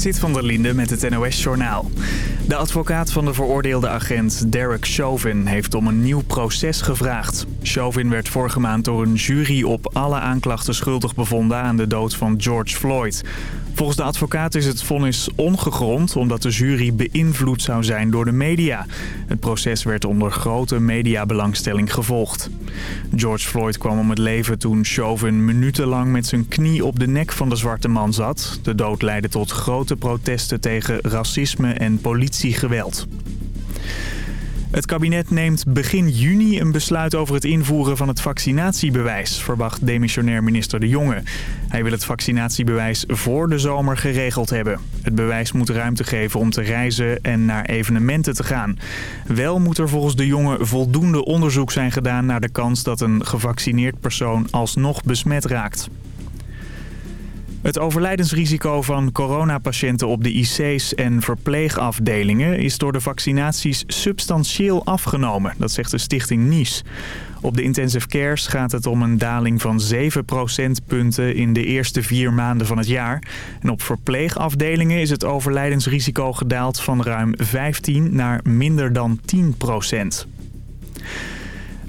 Sit van der Linde met het NOS-journaal. De advocaat van de veroordeelde agent Derek Chauvin heeft om een nieuw proces gevraagd. Chauvin werd vorige maand door een jury op alle aanklachten schuldig bevonden aan de dood van George Floyd. Volgens de advocaat is het vonnis ongegrond omdat de jury beïnvloed zou zijn door de media. Het proces werd onder grote mediabelangstelling gevolgd. George Floyd kwam om het leven toen Chauvin minutenlang met zijn knie op de nek van de zwarte man zat. De dood leidde tot grote protesten tegen racisme en politiegeweld. Het kabinet neemt begin juni een besluit over het invoeren van het vaccinatiebewijs, verwacht demissionair minister De Jonge. Hij wil het vaccinatiebewijs voor de zomer geregeld hebben. Het bewijs moet ruimte geven om te reizen en naar evenementen te gaan. Wel moet er volgens De Jonge voldoende onderzoek zijn gedaan naar de kans dat een gevaccineerd persoon alsnog besmet raakt. Het overlijdensrisico van coronapatiënten op de IC's en verpleegafdelingen is door de vaccinaties substantieel afgenomen. Dat zegt de stichting NIES. Op de intensive cares gaat het om een daling van 7 procentpunten in de eerste vier maanden van het jaar. En op verpleegafdelingen is het overlijdensrisico gedaald van ruim 15 naar minder dan 10 procent.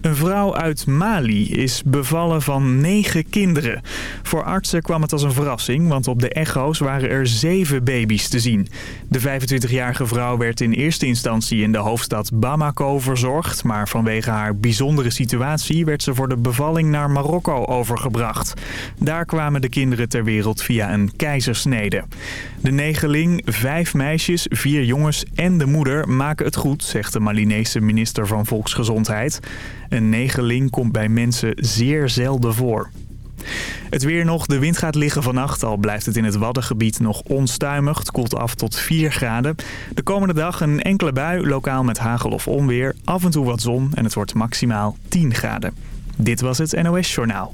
Een vrouw uit Mali is bevallen van negen kinderen. Voor artsen kwam het als een verrassing, want op de echo's waren er zeven baby's te zien. De 25-jarige vrouw werd in eerste instantie in de hoofdstad Bamako verzorgd... maar vanwege haar bijzondere situatie werd ze voor de bevalling naar Marokko overgebracht. Daar kwamen de kinderen ter wereld via een keizersnede. De negeling, vijf meisjes, vier jongens en de moeder maken het goed, zegt de Malinese minister van Volksgezondheid. Een negeling komt bij mensen zeer zelden voor. Het weer nog. De wind gaat liggen vannacht. Al blijft het in het Waddengebied nog onstuimig. Het koelt af tot 4 graden. De komende dag een enkele bui, lokaal met hagel of onweer. Af en toe wat zon en het wordt maximaal 10 graden. Dit was het NOS Journaal.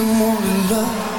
some more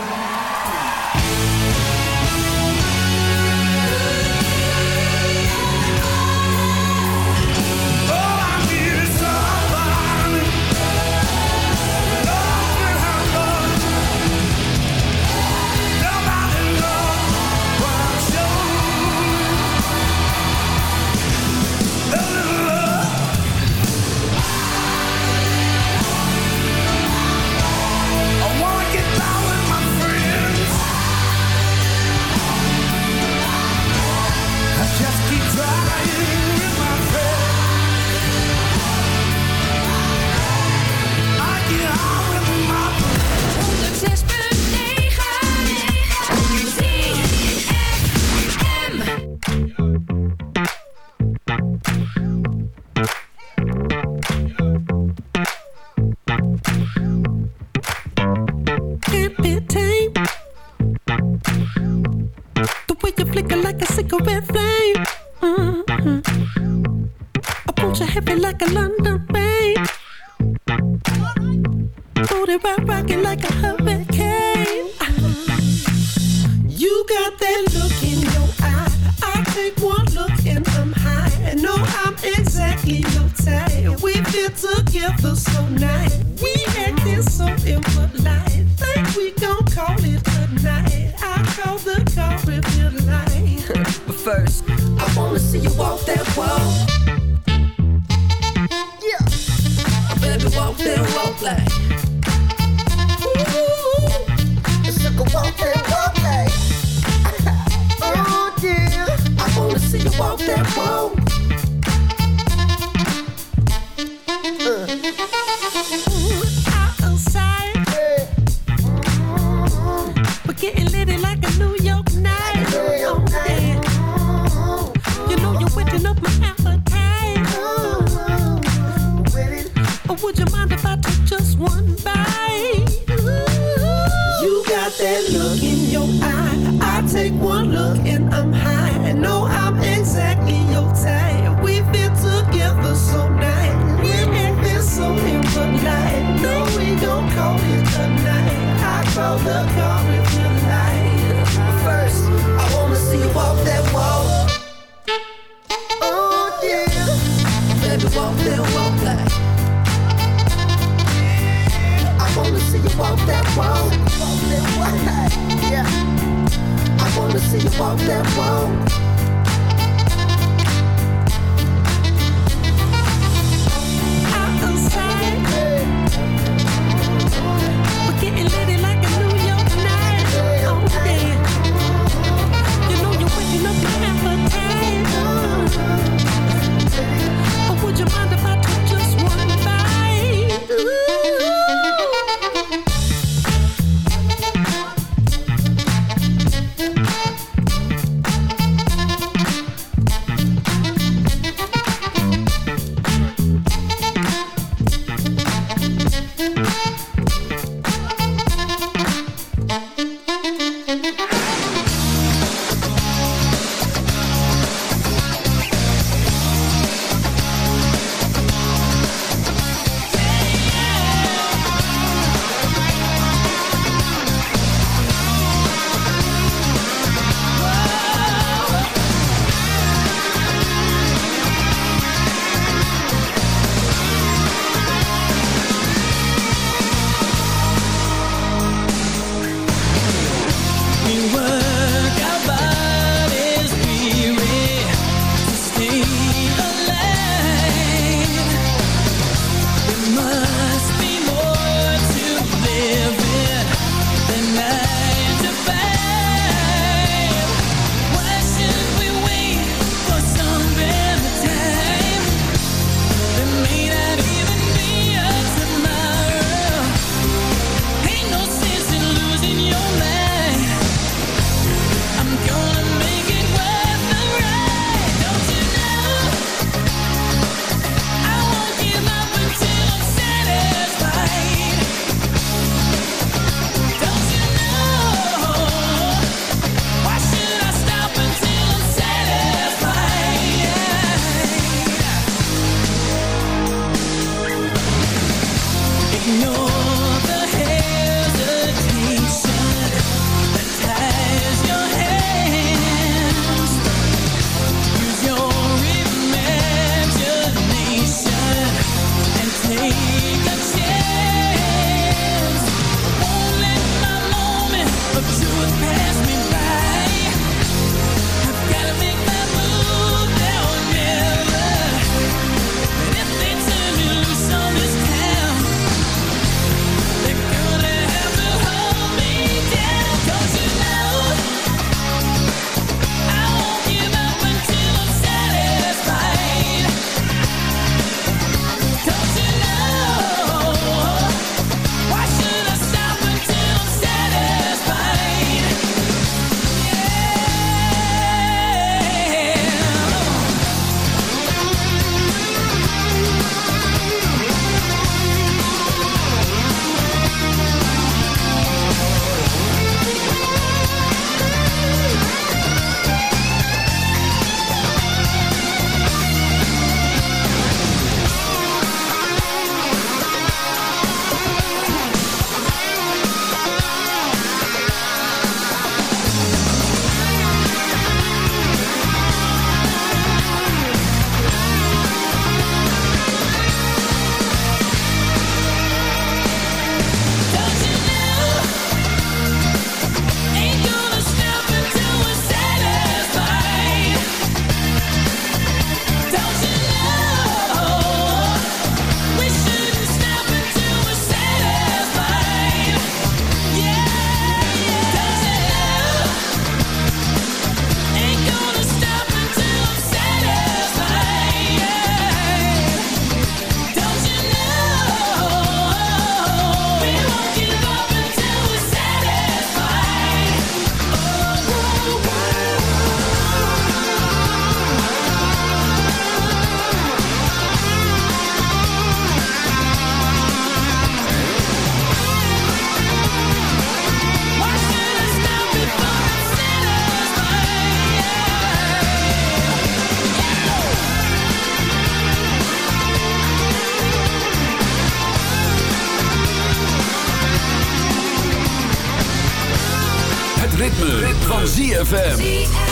ritme, van ZFM.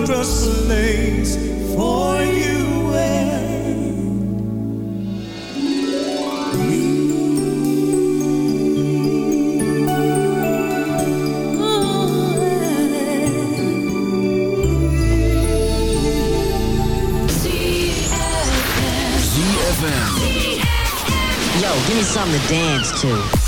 wondrous place for you. Yo, give me something to dance to.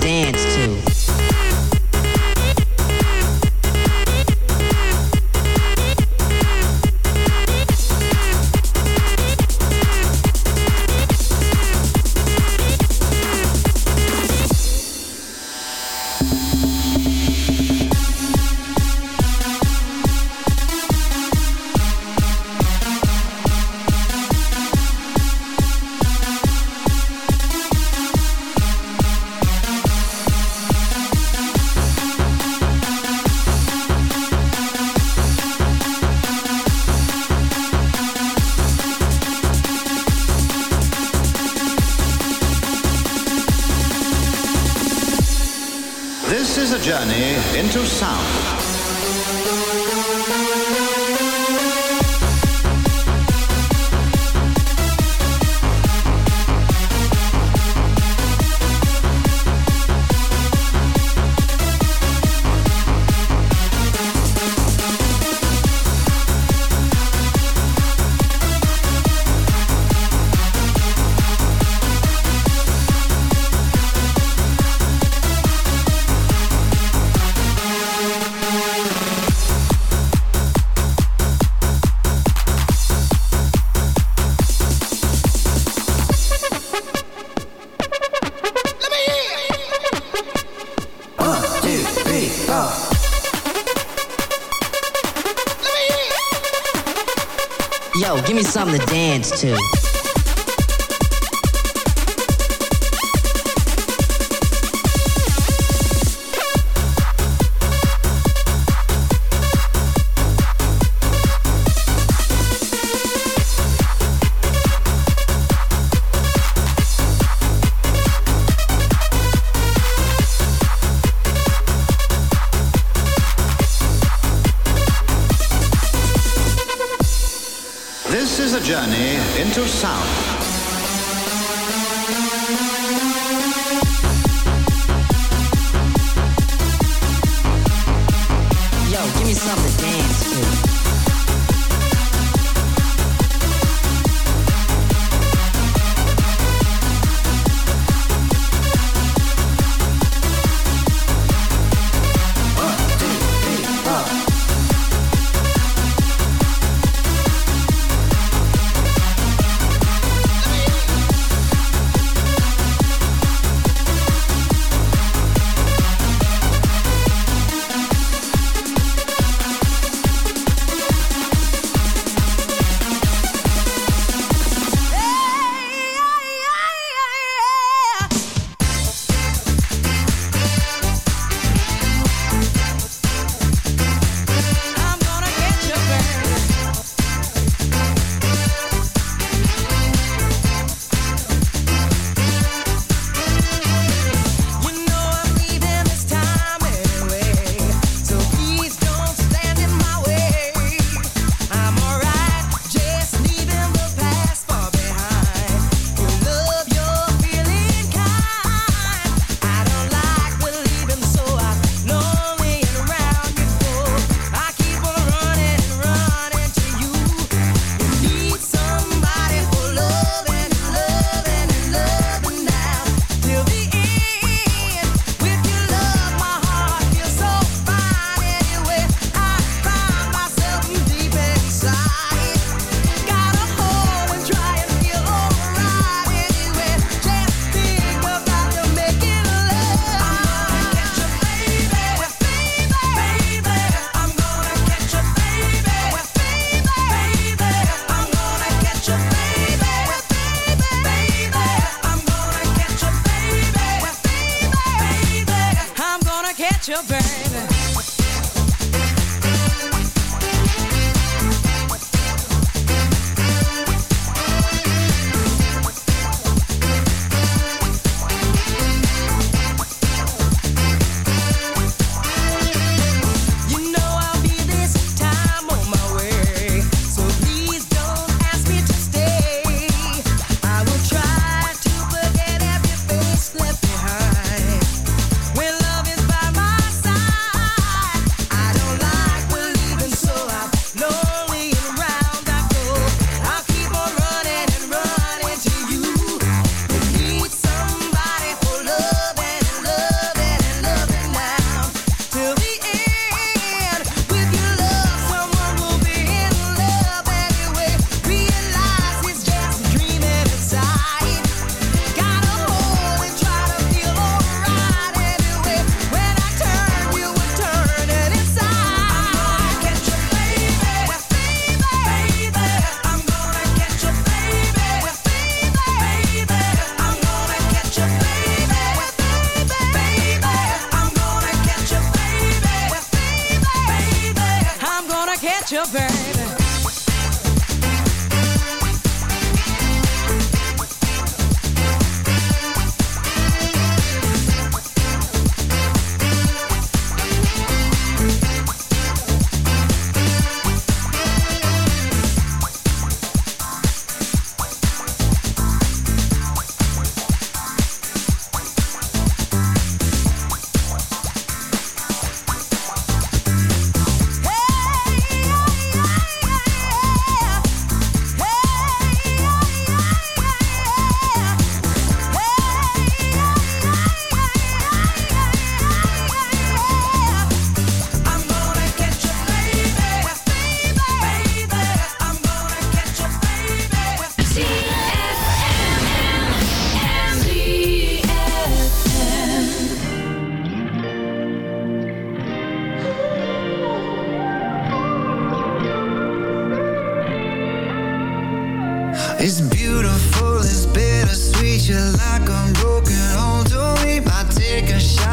dance.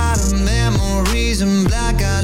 Shot of memories and black out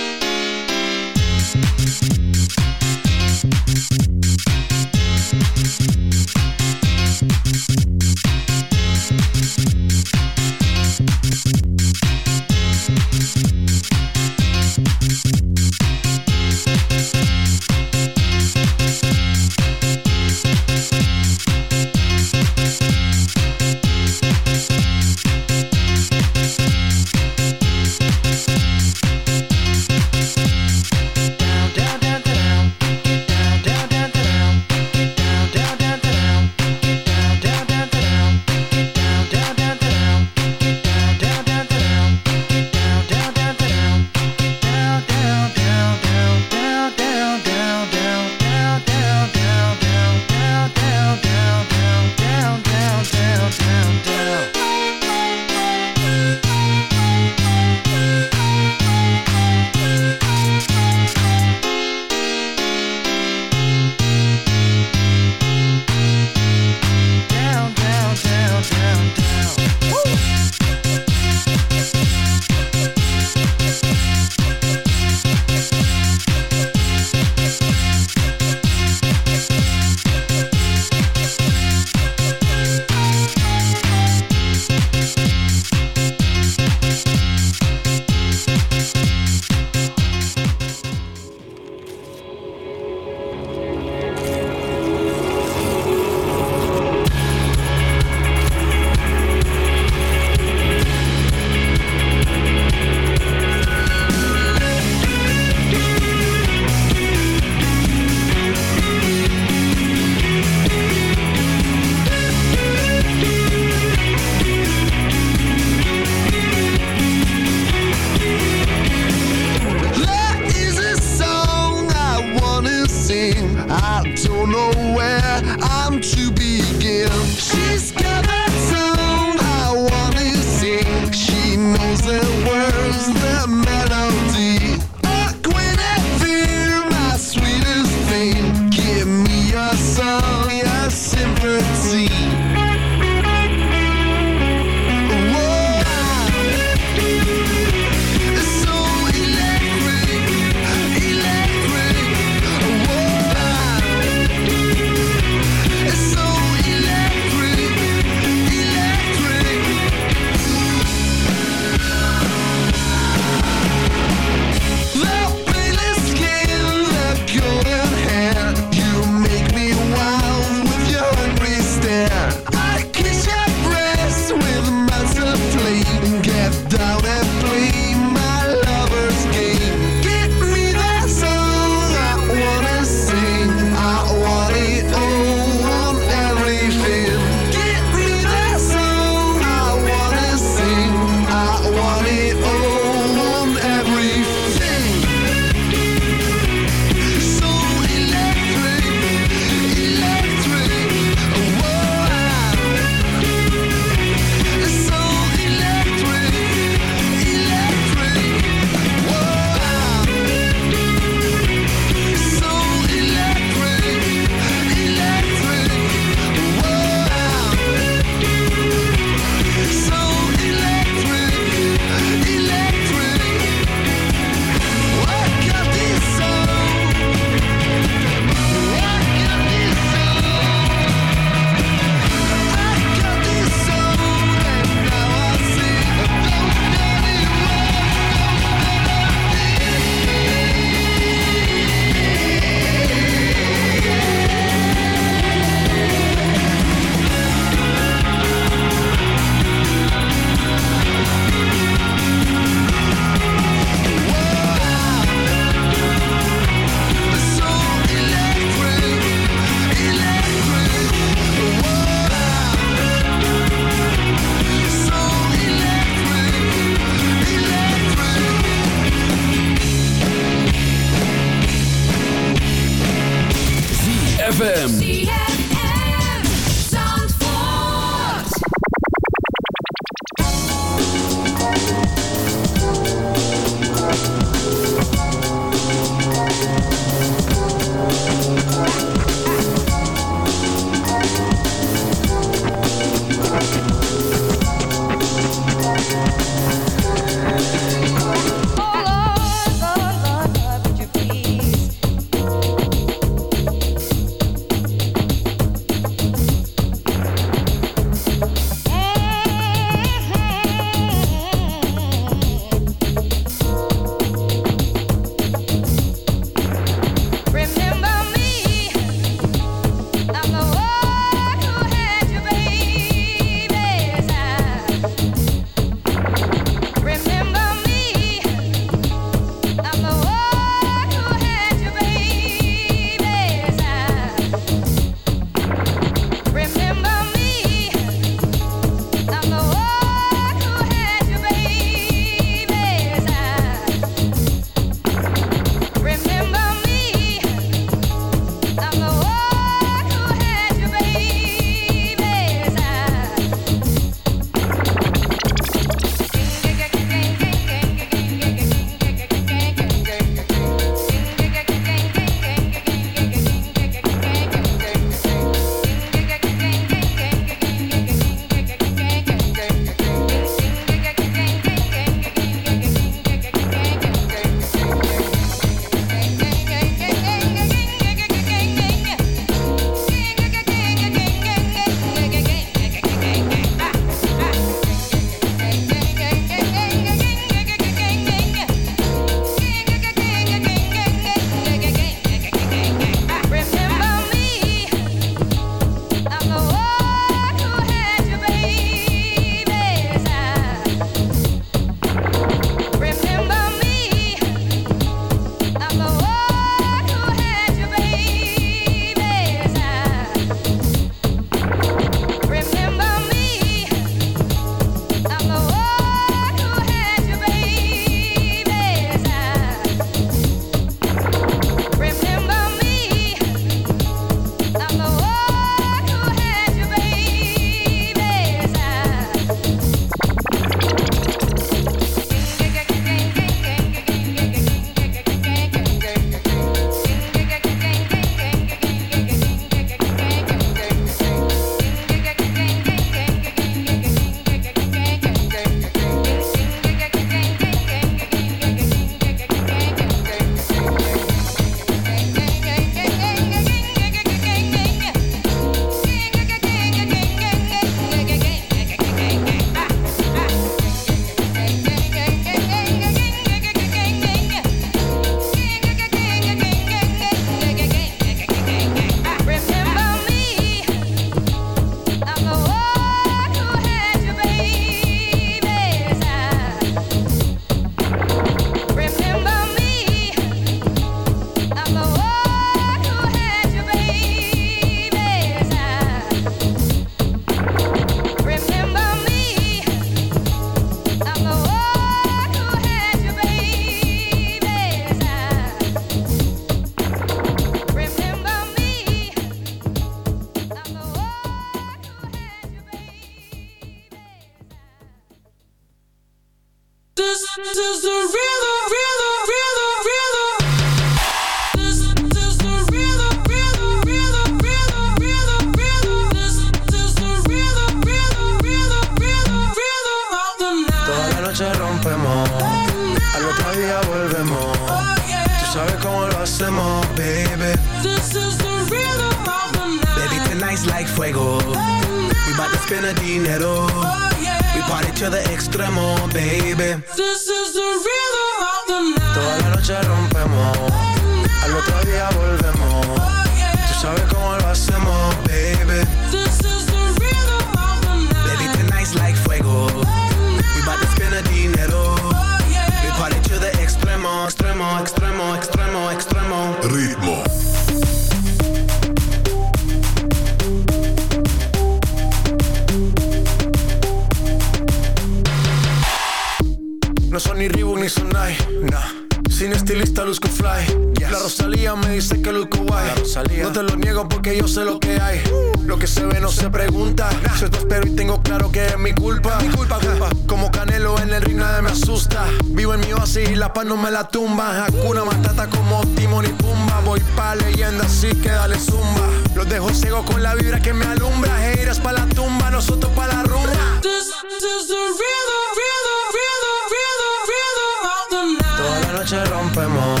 se pregunta. Yo te espero y tengo claro que es mi culpa. Mi culpa, culpa. Como Canelo en el ring nadie me asusta. Vivo en mi oasis y la paz no me la tumba. Hakuna Matata como Timon y Pumba. Voy pa' leyenda así que dale zumba. Los dejo ciego con la vibra que me alumbra. Heiras pa' la tumba, nosotros pa' la rumba. This is the rhythm, rhythm, rhythm, rhythm, rhythm of the night. Toda la noche rompemos,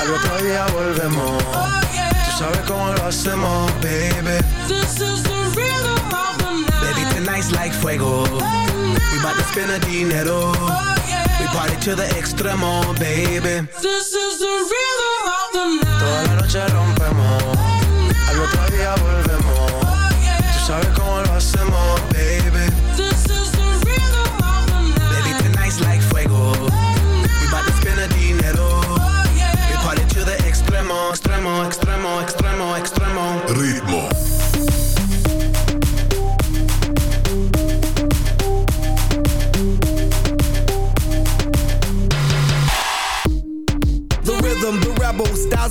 al otro día volvemos. Tú sabes cómo lo hacemos, baby. This is the rhythm of the night. Baby, tonight's like fuego. We bout to spend a dinero. Oh, we party to the extremo, baby. This is the rhythm of the night. Toda la noche rompemos, oh, al otro día volvemos. Oh, Tú sabes cómo lo hacemos, baby.